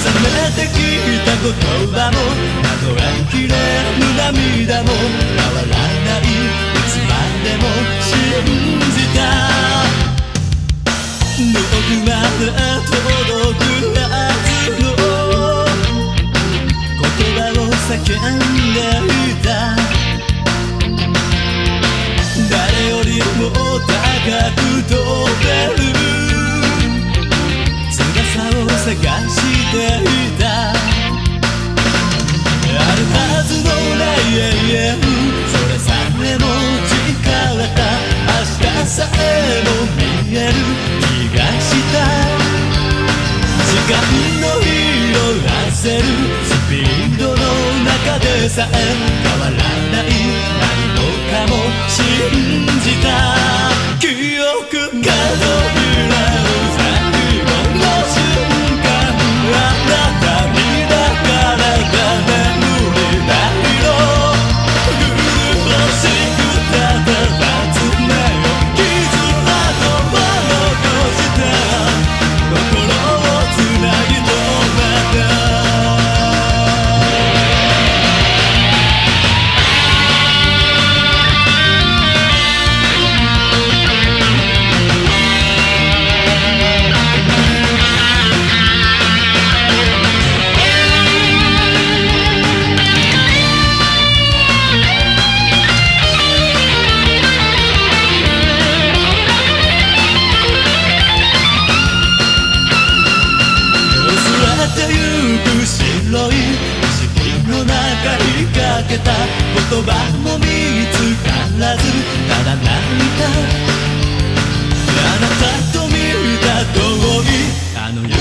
重ねて聞いた言葉も数えきれぬ涙も変わらないいつまでも信じた。遠くまで届くはずの言葉を叫んでいた。ていた永遠それさえも力か明日さえも見える。気がした時間の色あせる。スピードの中でさえ。けた言葉も見つからずただ泣いたあなたと見た通りあの夜